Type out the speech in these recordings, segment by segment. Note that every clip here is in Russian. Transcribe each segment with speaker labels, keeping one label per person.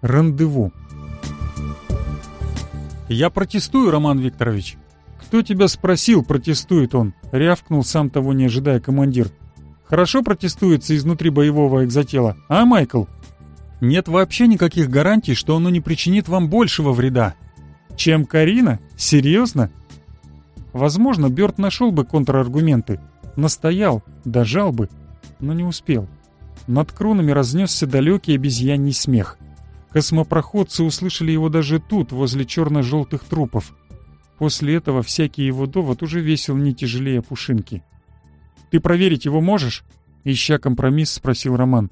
Speaker 1: рандеву. «Я протестую, Роман Викторович!» «Кто тебя спросил?» — протестует он, рявкнул, сам того не ожидая командир. «Хорошо протестуется изнутри боевого экзотела, а, Майкл?» «Нет вообще никаких гарантий, что оно не причинит вам большего вреда». «Чем Карина? Серьезно?» Возможно, Бёрд нашел бы контраргументы. Настоял, дожал бы, но не успел. Над кронами разнесся далекий обезьяний смех. Космопроходцы услышали его даже тут, возле черно-желтых трупов. После этого всякий его довод уже весил не тяжелее пушинки. «Ты проверить его можешь?» — ища компромисс, спросил Роман.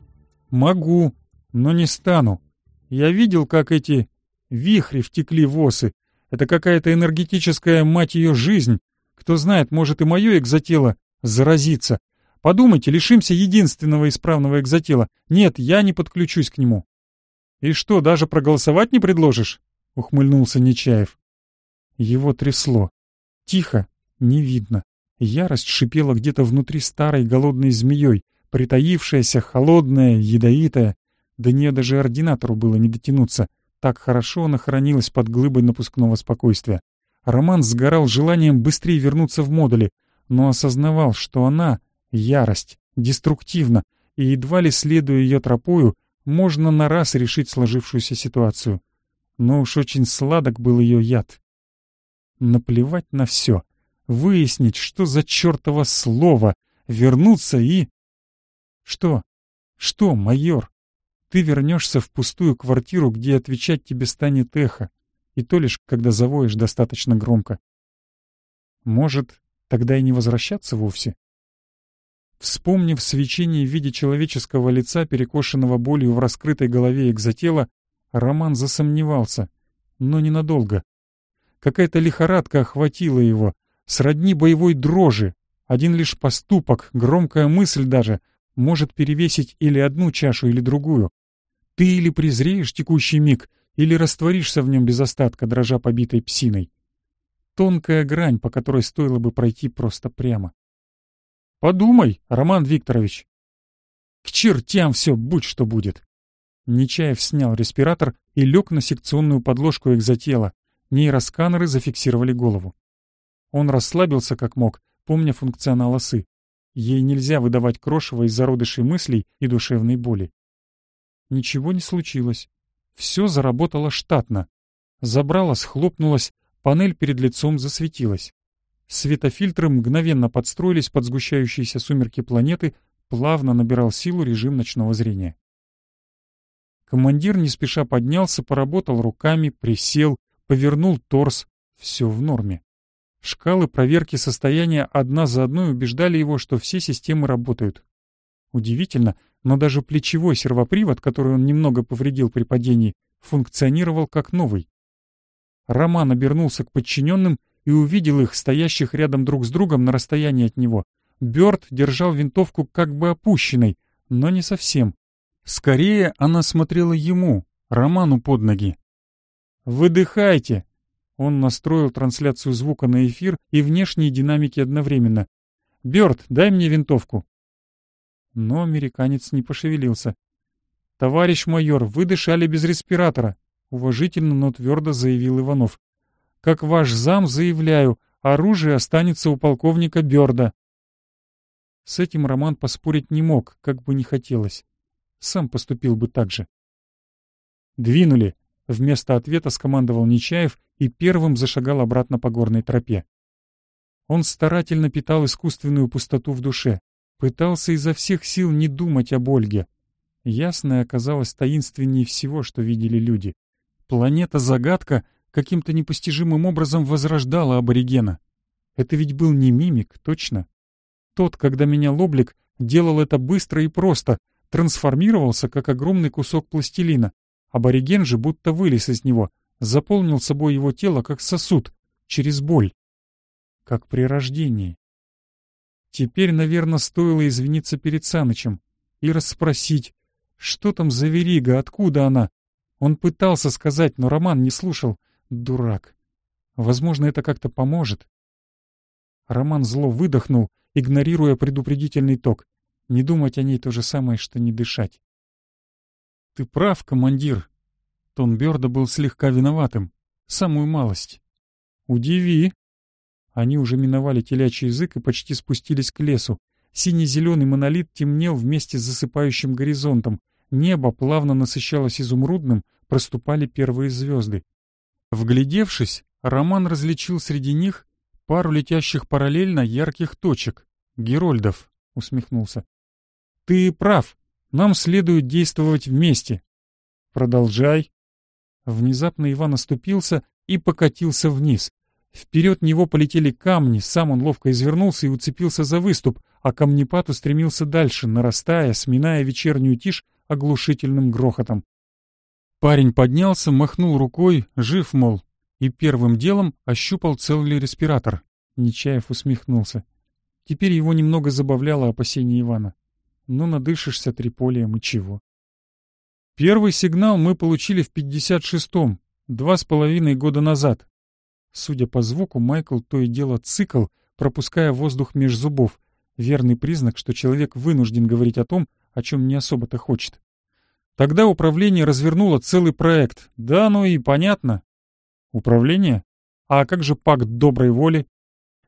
Speaker 1: «Могу, но не стану. Я видел, как эти вихри втекли в осы. Это какая-то энергетическая, мать ее, жизнь. Кто знает, может и мое экзотело заразится. Подумайте, лишимся единственного исправного экзотела. Нет, я не подключусь к нему. «И что, даже проголосовать не предложишь?» — ухмыльнулся Нечаев. Его трясло. Тихо, не видно. Ярость шипела где-то внутри старой голодной змеей, притаившаяся, холодная, ядовитая. До нее даже ординатору было не дотянуться. Так хорошо она хранилась под глыбой напускного спокойствия. Роман сгорал желанием быстрее вернуться в модули, но осознавал, что она, ярость, деструктивна, и едва ли следуя ее тропою, можно на раз решить сложившуюся ситуацию. Но уж очень сладок был ее яд. Наплевать на все. Выяснить, что за чертово слово. Вернуться и... Что? Что, майор? Ты вернешься в пустую квартиру, где отвечать тебе станет эхо. И то лишь, когда завоешь достаточно громко. Может, тогда и не возвращаться вовсе? Вспомнив свечение в виде человеческого лица, перекошенного болью в раскрытой голове экзотела, Роман засомневался, но ненадолго. Какая-то лихорадка охватила его, сродни боевой дрожи. Один лишь поступок, громкая мысль даже, может перевесить или одну чашу, или другую. Ты или презреешь текущий миг, или растворишься в нем без остатка, дрожа побитой псиной. Тонкая грань, по которой стоило бы пройти просто прямо. Подумай, Роман Викторович. К чертям все, будь что будет. Нечаев снял респиратор и лег на секционную подложку экзотела. Нейросканеры зафиксировали голову. Он расслабился как мог, помня функционал осы. Ей нельзя выдавать крошево из зародышей мыслей и душевной боли. Ничего не случилось. Все заработало штатно. Забрало, схлопнулось, панель перед лицом засветилась. Светофильтры мгновенно подстроились под сгущающиеся сумерки планеты, плавно набирал силу режим ночного зрения. Командир не спеша поднялся, поработал руками, присел, повернул торс. Все в норме. Шкалы проверки состояния одна за одной убеждали его, что все системы работают. Удивительно, но даже плечевой сервопривод, который он немного повредил при падении, функционировал как новый. Роман обернулся к подчиненным и увидел их, стоящих рядом друг с другом на расстоянии от него. Бёрд держал винтовку как бы опущенной, но не совсем. Скорее она смотрела ему, Роману под ноги. «Выдыхайте!» Он настроил трансляцию звука на эфир и внешние динамики одновременно. «Бёрд, дай мне винтовку!» Но американец не пошевелился. «Товарищ майор, вы дышали без респиратора!» — уважительно, но твердо заявил Иванов. Как ваш зам, заявляю, оружие останется у полковника Бёрда». С этим Роман поспорить не мог, как бы не хотелось. Сам поступил бы так же. «Двинули!» — вместо ответа скомандовал Нечаев и первым зашагал обратно по горной тропе. Он старательно питал искусственную пустоту в душе, пытался изо всех сил не думать об Ольге. Ясное оказалось таинственнее всего, что видели люди. Планета-загадка каким-то непостижимым образом возрождала аборигена. Это ведь был не мимик, точно. Тот, когда менял облик, делал это быстро и просто, трансформировался, как огромный кусок пластилина. Абориген же будто вылез из него, заполнил собой его тело, как сосуд, через боль. Как при рождении. Теперь, наверное, стоило извиниться перед Санычем и расспросить, что там за верига, откуда она. Он пытался сказать, но Роман не слушал дурак. Возможно, это как-то поможет. Роман зло выдохнул, игнорируя предупредительный ток. Не думать о ней то же самое, что не дышать. «Ты прав, командир!» Тон Бёрда был слегка виноватым. Самую малость. «Удиви!» Они уже миновали телячий язык и почти спустились к лесу. Синий-зеленый монолит темнел вместе с засыпающим горизонтом. Небо плавно насыщалось изумрудным, проступали первые звезды. Вглядевшись, Роман различил среди них пару летящих параллельно ярких точек. «Герольдов», — усмехнулся. «Ты прав. Нам следует действовать вместе». «Продолжай». Внезапно Иван оступился и покатился вниз. Вперед него полетели камни, сам он ловко извернулся и уцепился за выступ, а камнепад устремился дальше, нарастая, сминая вечернюю тишь оглушительным грохотом. Парень поднялся, махнул рукой, жив, мол, и первым делом ощупал целый респиратор. Нечаев усмехнулся. Теперь его немного забавляло опасение Ивана. Но надышишься триполием и чего. Первый сигнал мы получили в 56-м, два с половиной года назад. Судя по звуку, Майкл то и дело цикл, пропуская воздух меж зубов. Верный признак, что человек вынужден говорить о том, о чем не особо-то хочет. Тогда управление развернуло целый проект. Да, ну и понятно. Управление? А как же пакт доброй воли?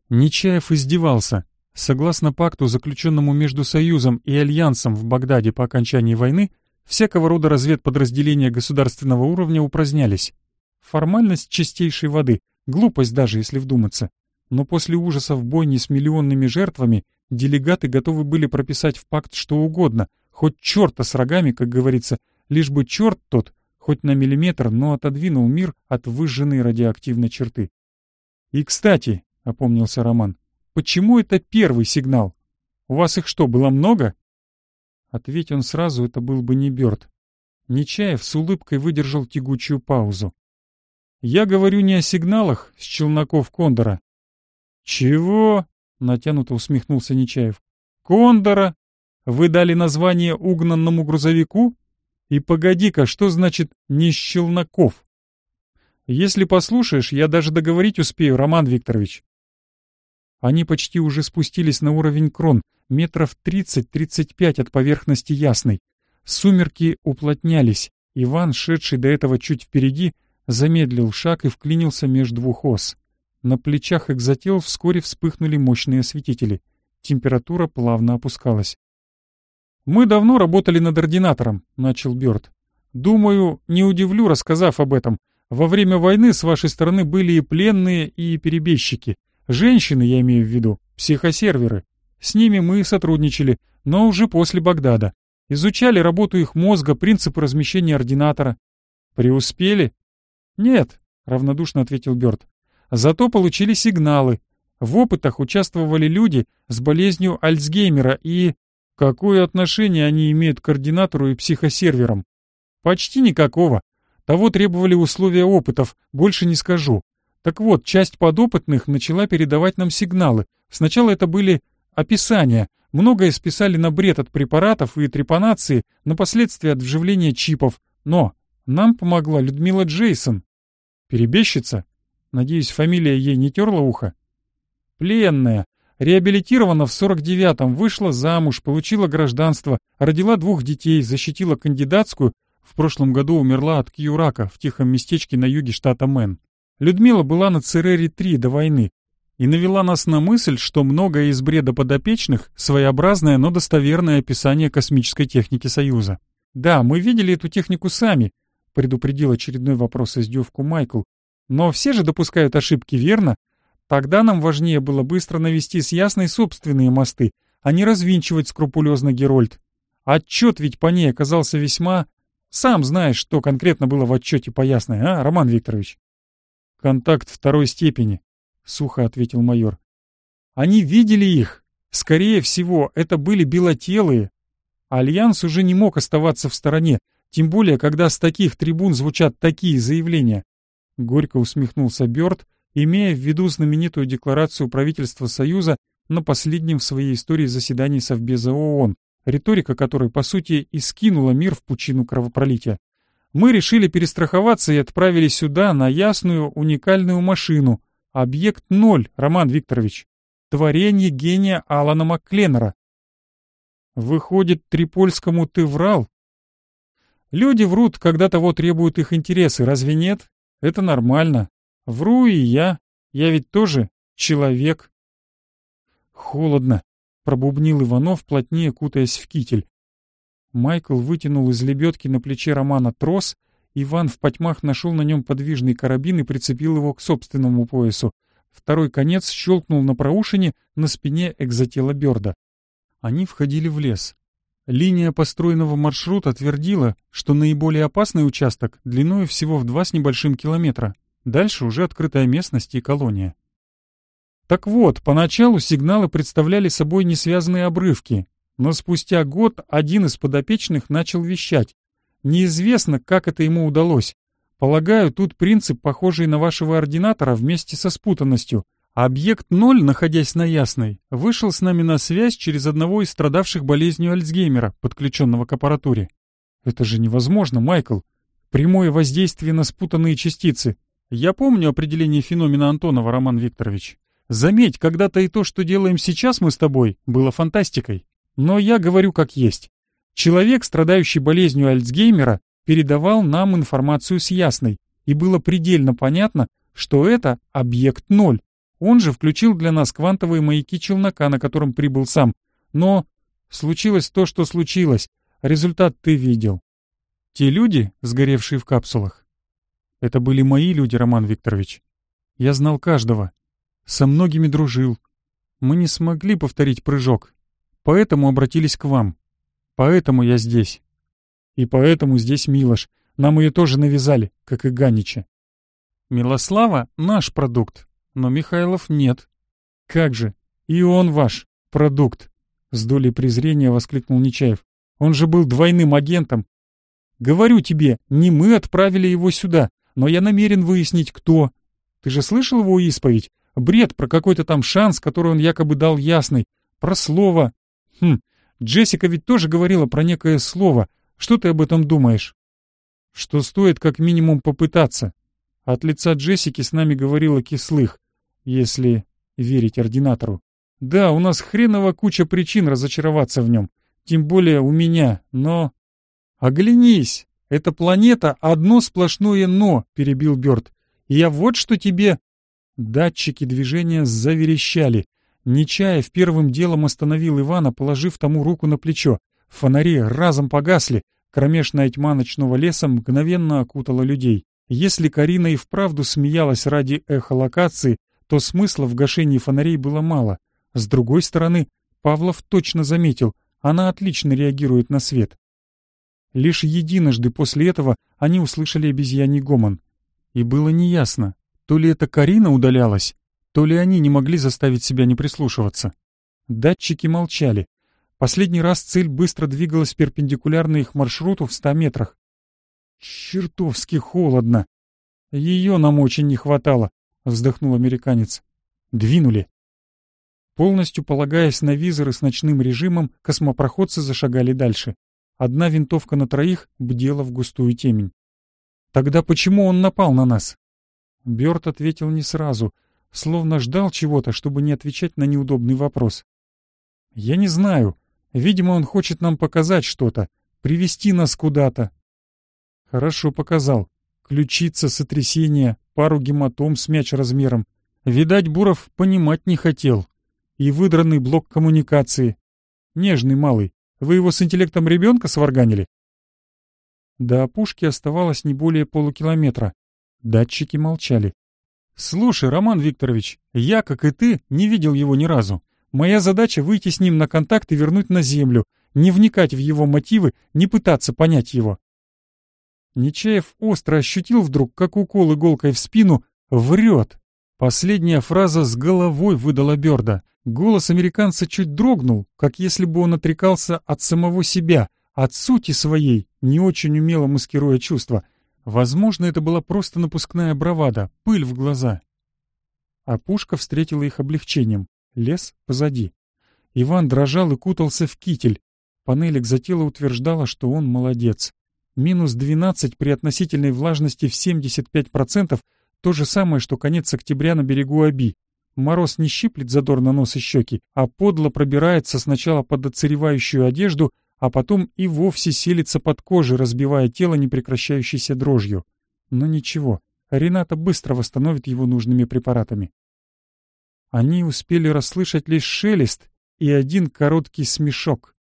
Speaker 1: Нечаев издевался. Согласно пакту, заключенному между Союзом и Альянсом в Багдаде по окончании войны, всякого рода разведподразделения государственного уровня упразднялись. Формальность чистейшей воды, глупость даже, если вдуматься. Но после ужасов бойни с миллионными жертвами делегаты готовы были прописать в пакт что угодно — Хоть черта с рогами, как говорится, лишь бы черт тот, хоть на миллиметр, но отодвинул мир от выжженной радиоактивной черты. «И, кстати», — опомнился Роман, — «почему это первый сигнал? У вас их что, было много?» Ответь он сразу, это был бы не Бёрд. Нечаев с улыбкой выдержал тягучую паузу. «Я говорю не о сигналах с челноков Кондора». «Чего?» — натянуто усмехнулся Нечаев. «Кондора? Вы дали название угнанному грузовику? И погоди-ка, что значит «нещелноков»? Если послушаешь, я даже договорить успею, Роман Викторович. Они почти уже спустились на уровень крон, метров 30-35 от поверхности ясной. Сумерки уплотнялись. Иван, шедший до этого чуть впереди, замедлил шаг и вклинился между двух ос. На плечах экзотел вскоре вспыхнули мощные осветители. Температура плавно опускалась. «Мы давно работали над ординатором», — начал Бёрд. «Думаю, не удивлю, рассказав об этом. Во время войны с вашей стороны были и пленные, и перебежчики. Женщины, я имею в виду, психосерверы. С ними мы сотрудничали, но уже после Багдада. Изучали работу их мозга, принципы размещения ординатора. Преуспели? Нет, равнодушно ответил Бёрд. Зато получили сигналы. В опытах участвовали люди с болезнью Альцгеймера и... Какое отношение они имеют к координатору и психосерверам? Почти никакого. Того требовали условия опытов, больше не скажу. Так вот, часть подопытных начала передавать нам сигналы. Сначала это были описания. Многое списали на бред от препаратов и трепанации, на последствия от вживления чипов. Но нам помогла Людмила Джейсон. Перебежчица? Надеюсь, фамилия ей не терла ухо? Пленная реабилитирована в 49-м, вышла замуж, получила гражданство, родила двух детей, защитила кандидатскую, в прошлом году умерла от кьюрака в тихом местечке на юге штата Мэн. Людмила была на Церере-3 до войны и навела нас на мысль, что многое из бреда подопечных — своеобразное, но достоверное описание космической техники Союза. «Да, мы видели эту технику сами», — предупредил очередной вопрос издевку Майкл. «Но все же допускают ошибки, верно? Тогда нам важнее было быстро навести с ясной собственные мосты, а не развинчивать скрупулезно Герольд. Отчет ведь по ней оказался весьма... Сам знаешь, что конкретно было в отчете по ясной, а, Роман Викторович? «Контакт второй степени», — сухо ответил майор. «Они видели их. Скорее всего, это были белотелые. Альянс уже не мог оставаться в стороне, тем более, когда с таких трибун звучат такие заявления». Горько усмехнулся Бёрд, имея в виду знаменитую декларацию правительства Союза на последнем в своей истории заседании Совбеза ООН, риторика которой, по сути, и скинула мир в пучину кровопролития. Мы решили перестраховаться и отправили сюда, на ясную, уникальную машину, объект 0, Роман Викторович, творение гения Алана Маккленнера. Выходит, Трипольскому ты врал? Люди врут, когда того требуют их интересы, разве нет? Это нормально, Вру и я. Я ведь тоже человек. Холодно, пробубнил Иванов, плотнее кутаясь в китель. Майкл вытянул из лебедки на плече Романа трос, Иван в потьмах нашел на нем подвижный карабин и прицепил его к собственному поясу. Второй конец щелкнул на проушине на спине экзотела Берда. Они входили в лес. Линия построенного маршрута твердила, что наиболее опасный участок длиной всего в два с небольшим километра Дальше уже открытая местность и колония. Так вот, поначалу сигналы представляли собой несвязанные обрывки, но спустя год один из подопечных начал вещать. Неизвестно, как это ему удалось. Полагаю, тут принцип, похожий на вашего ординатора вместе со спутанностью. Объект 0, находясь на Ясной, вышел с нами на связь через одного из страдавших болезнью Альцгеймера, подключенного к аппаратуре. Это же невозможно, Майкл. Прямое воздействие на спутанные частицы. Я помню определение феномена Антонова, Роман Викторович. Заметь, когда-то и то, что делаем сейчас мы с тобой, было фантастикой. Но я говорю как есть. Человек, страдающий болезнью Альцгеймера, передавал нам информацию с ясной, и было предельно понятно, что это объект ноль. Он же включил для нас квантовые маяки челнока, на котором прибыл сам. Но случилось то, что случилось. Результат ты видел. Те люди, сгоревшие в капсулах, это были мои люди, Роман Викторович. Я знал каждого. Со многими дружил. Мы не смогли повторить прыжок. Поэтому обратились к вам. Поэтому я здесь. И поэтому здесь Милош. Нам ее тоже навязали, как и Ганича. Милослава — наш продукт, но Михайлов нет. Как же, и он ваш продукт, — с долей презрения воскликнул Нечаев. Он же был двойным агентом. Говорю тебе, не мы отправили его сюда, но я намерен выяснить, кто. Ты же слышал его исповедь? Бред про какой-то там шанс, который он якобы дал ясный. Про слово. Хм, Джессика ведь тоже говорила про некое слово. Что ты об этом думаешь? Что стоит как минимум попытаться. От лица Джессики с нами говорила кислых, если верить ординатору. Да, у нас хреново куча причин разочароваться в нем. Тем более у меня, но... Оглянись! «Эта планета — одно сплошное «но», — перебил Бёрд. «Я вот что тебе...» Датчики движения заверещали. Нечаев первым делом остановил Ивана, положив тому руку на плечо. Фонари разом погасли. Кромешная тьма ночного леса мгновенно окутала людей. Если Карина и вправду смеялась ради эхолокации, то смысла в гашении фонарей было мало. С другой стороны, Павлов точно заметил, она отлично реагирует на свет. Лишь единожды после этого они услышали обезьяний гомон. И было неясно, то ли это Карина удалялась, то ли они не могли заставить себя не прислушиваться. Датчики молчали. Последний раз цель быстро двигалась перпендикулярно их маршруту в ста метрах. «Чертовски холодно!» «Ее нам очень не хватало», — вздохнул американец. «Двинули». Полностью полагаясь на визоры с ночным режимом, космопроходцы зашагали дальше. Одна винтовка на троих бдела в густую темень. «Тогда почему он напал на нас?» Бёрд ответил не сразу, словно ждал чего-то, чтобы не отвечать на неудобный вопрос. «Я не знаю. Видимо, он хочет нам показать что-то, привести нас куда-то». «Хорошо показал. Ключица, сотрясение, пару гематом с мяч размером. Видать, Буров понимать не хотел. И выдранный блок коммуникации. Нежный малый, вы его с интеллектом ребенка сварганили?» До опушки оставалось не более полукилометра. Датчики молчали. «Слушай, Роман Викторович, я, как и ты, не видел его ни разу. Моя задача — выйти с ним на контакт и вернуть на землю, не вникать в его мотивы, не пытаться понять его». Нечаев остро ощутил вдруг, как укол иголкой в спину, врет. Последняя фраза с головой выдала Бёрда. Голос американца чуть дрогнул, как если бы он отрекался от самого себя, от сути своей, не очень умело маскируя чувства. Возможно, это была просто напускная бравада, пыль в глаза. А пушка встретила их облегчением. Лес позади. Иван дрожал и кутался в китель. Панель экзотела утверждала, что он молодец. Минус 12 при относительной влажности в 75% то же самое, что конец октября на берегу Аби. Мороз не щиплет задор на нос и щеки, а подло пробирается сначала под отсыревающую одежду, а потом и вовсе селится под кожей, разбивая тело непрекращающейся дрожью. Но ничего, Рената быстро восстановит его нужными препаратами. Они успели расслышать лишь шелест и один короткий смешок.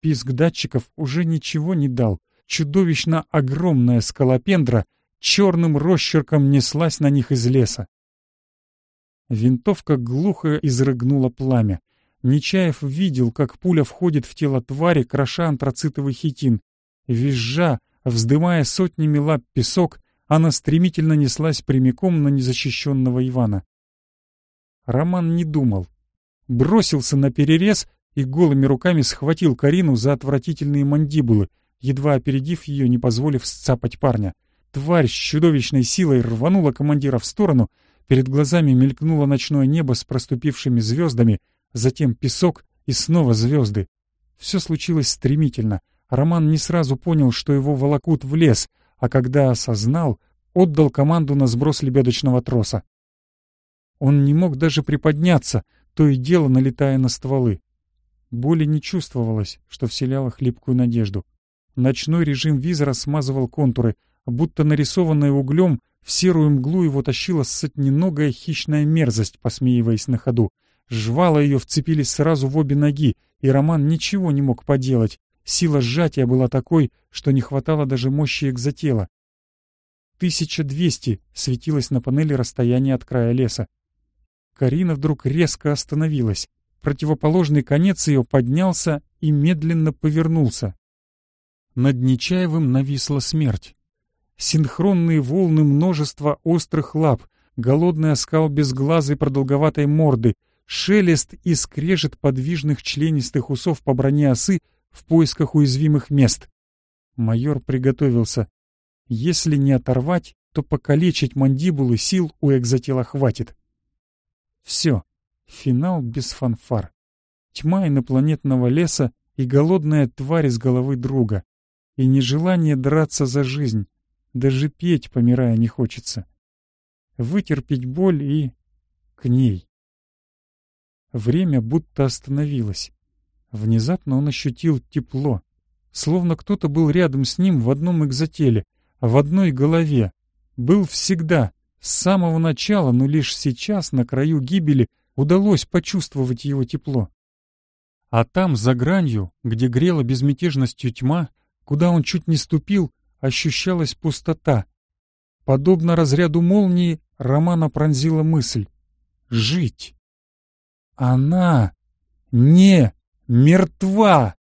Speaker 1: Писк датчиков уже ничего не дал. Чудовищно огромная скалопендра черным росчерком неслась на них из леса. Винтовка глухо изрыгнула пламя. Нечаев видел, как пуля входит в тело твари, кроша антрацитовый хитин. Визжа, вздымая сотнями лап песок, она стремительно неслась прямиком на незащищенного Ивана. Роман не думал. Бросился на перерез и голыми руками схватил Карину за отвратительные мандибулы, едва опередив ее, не позволив сцапать парня. — Тварь с чудовищной силой рванула командира в сторону, перед глазами мелькнуло ночное небо с проступившими звездами, затем песок и снова звезды. Все случилось стремительно. Роман не сразу понял, что его волокут в лес, а когда осознал, отдал команду на сброс лебедочного троса. Он не мог даже приподняться, то и дело налетая на стволы. Боли не чувствовалось, что вселяло хлипкую надежду. Ночной режим визора смазывал контуры, будто нарисованная углем, в серую мглу его тащила сотненогая хищная мерзость, посмеиваясь на ходу. Жвала ее вцепились сразу в обе ноги, и Роман ничего не мог поделать. Сила сжатия была такой, что не хватало даже мощи экзотела. 1200 светилось на панели расстояние от края леса. Карина вдруг резко остановилась. Противоположный конец ее поднялся и медленно повернулся. Над Нечаевым нависла смерть синхронные волны множества острых лап, голодный оскал безглазой продолговатой морды, шелест и скрежет подвижных членистых усов по броне осы в поисках уязвимых мест. Майор приготовился. Если не оторвать, то покалечить мандибулы сил у экзотела хватит. Все. Финал без фанфар. Тьма инопланетного леса и голодная тварь из головы друга. И нежелание драться за жизнь, даже петь, помирая, не хочется. Вытерпеть боль и... к ней. Время будто остановилось. Внезапно он ощутил тепло, словно кто-то был рядом с ним в одном экзотеле, в одной голове. Был всегда, с самого начала, но лишь сейчас, на краю гибели, удалось почувствовать его тепло. А там, за гранью, где грела безмятежностью тьма, куда он чуть не ступил, ощущалась пустота. Подобно разряду молнии, Романа пронзила мысль — жить. Она не мертва!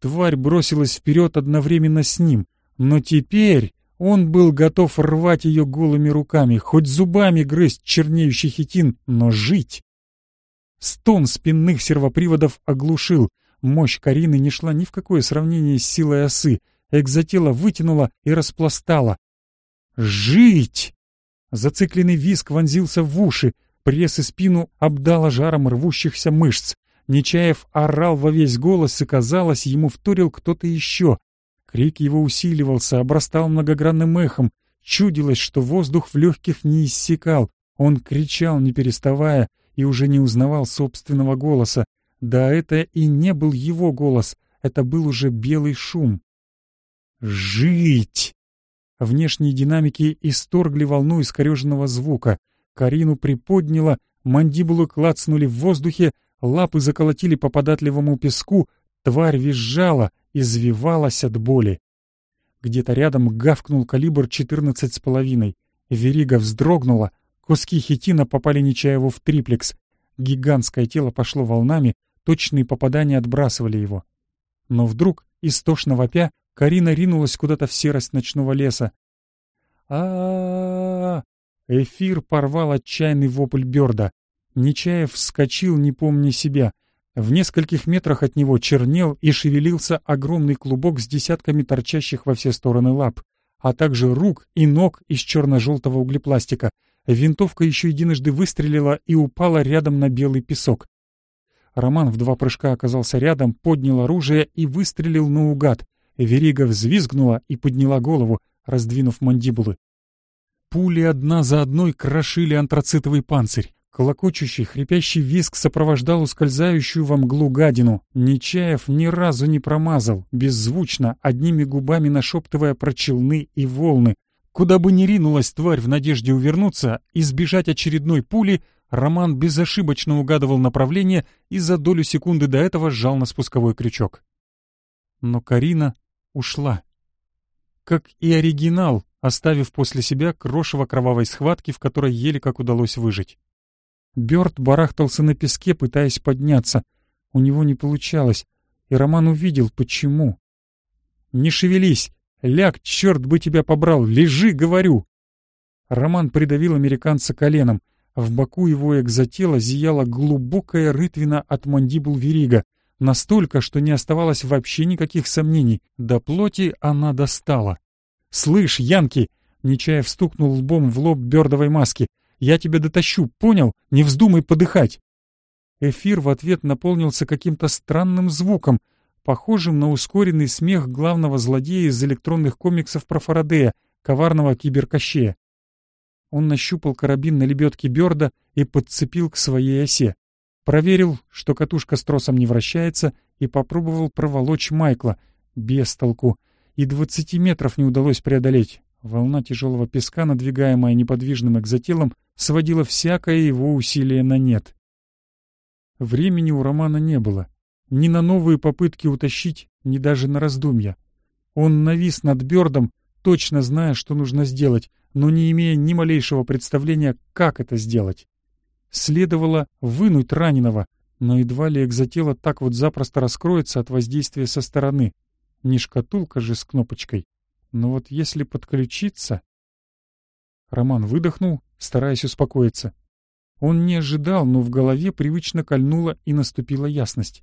Speaker 1: Тварь бросилась вперед одновременно с ним, но теперь он был готов рвать ее голыми руками, хоть зубами грызть чернеющий хитин, но жить. Стон спинных сервоприводов оглушил. Мощь Карины не шла ни в какое сравнение с силой осы, экзотела вытянула и распластала. «Жить!» Зацикленный виск вонзился в уши, пресс и спину обдало жаром рвущихся мышц. Нечаев орал во весь голос, и, казалось, ему вторил кто-то еще. Крик его усиливался, обрастал многогранным эхом. Чудилось, что воздух в легких не иссякал. Он кричал, не переставая, и уже не узнавал собственного голоса. Да это и не был его голос, это был уже белый шум. Жить! Внешние динамики исторгли волну искореженного звука. Карину приподняло, мандибулы клацнули в воздухе, лапы заколотили по податливому песку, тварь визжала, извивалась от боли. Где-то рядом гавкнул калибр 14 с половиной. Верига вздрогнула, куски хитина попали Нечаеву в триплекс. Гигантское тело пошло волнами, точные попадания отбрасывали его. Но вдруг, истошно вопя, Карина ринулась куда-то в серость ночного леса. а Эфир порвал отчаянный вопль Бёрда. Нечаев вскочил, не помня себя. В нескольких метрах от него чернел и шевелился огромный клубок с десятками торчащих во все стороны лап, а также рук и ног из черно-желтого углепластика. Винтовка еще единожды выстрелила и упала рядом на белый песок. Роман в два прыжка оказался рядом, поднял оружие и выстрелил наугад — Верига взвизгнула и подняла голову, раздвинув мандибулы. Пули одна за одной крошили антрацитовый панцирь. Колокочущий, хрипящий визг сопровождал ускользающую во мглу гадину. Нечаев ни разу не промазал, беззвучно, одними губами нашептывая про челны и волны. Куда бы ни ринулась тварь в надежде увернуться, избежать очередной пули, Роман безошибочно угадывал направление и за долю секунды до этого сжал на спусковой крючок. Но Карина ушла. Как и оригинал, оставив после себя крошево кровавой схватки, в которой еле как удалось выжить. Бёрд барахтался на песке, пытаясь подняться. У него не получалось, и Роман увидел, почему. «Не шевелись! Ляг, черт бы тебя побрал! Лежи, говорю!» Роман придавил американца коленом. В боку его экзотела зияла глубокая рытвина от мандибул верига — Настолько, что не оставалось вообще никаких сомнений. До плоти она достала. «Слышь, Янки!» — Нечаев стукнул лбом в лоб бёрдовой маски. «Я тебя дотащу, понял? Не вздумай подыхать!» Эфир в ответ наполнился каким-то странным звуком, похожим на ускоренный смех главного злодея из электронных комиксов про Фарадея, коварного киберкощея. Он нащупал карабин на лебедке Бёрда и подцепил к своей осе. Проверил, что катушка с тросом не вращается, и попробовал проволочь Майкла. Без толку. И двадцати метров не удалось преодолеть. Волна тяжелого песка, надвигаемая неподвижным экзотелом, сводила всякое его усилие на нет. Времени у Романа не было. Ни на новые попытки утащить, ни даже на раздумья. Он навис над Бёрдом, точно зная, что нужно сделать, но не имея ни малейшего представления, как это сделать. Следовало вынуть раненого, но едва ли экзотело так вот запросто раскроется от воздействия со стороны. Не шкатулка же с кнопочкой. Но вот если подключиться... Роман выдохнул, стараясь успокоиться. Он не ожидал, но в голове привычно кольнуло и наступила ясность.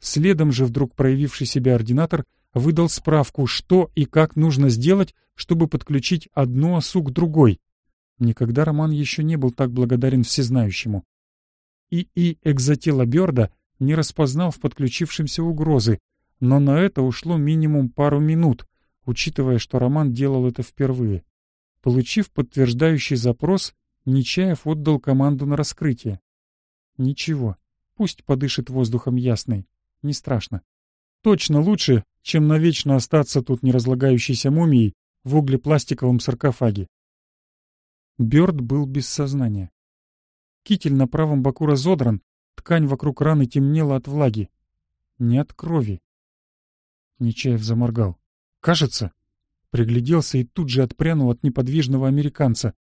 Speaker 1: Следом же вдруг проявивший себя ординатор выдал справку, что и как нужно сделать, чтобы подключить одну осу к другой. Никогда Роман еще не был так благодарен всезнающему. И и экзотила Берда не распознал в подключившемся угрозы, но на это ушло минимум пару минут, учитывая, что Роман делал это впервые. Получив подтверждающий запрос, Нечаев отдал команду на раскрытие. Ничего, пусть подышит воздухом ясный, не страшно. Точно лучше, чем навечно остаться тут неразлагающейся мумией в углепластиковом саркофаге. Бёрд был без сознания. Китель на правом боку разодран, ткань вокруг раны темнела от влаги. Не от крови. Нечаев заморгал. «Кажется!» Пригляделся и тут же отпрянул от неподвижного американца.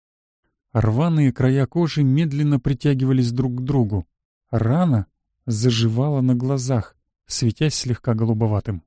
Speaker 1: Рваные края кожи медленно притягивались друг к другу. Рана заживала на глазах, светясь слегка голубоватым.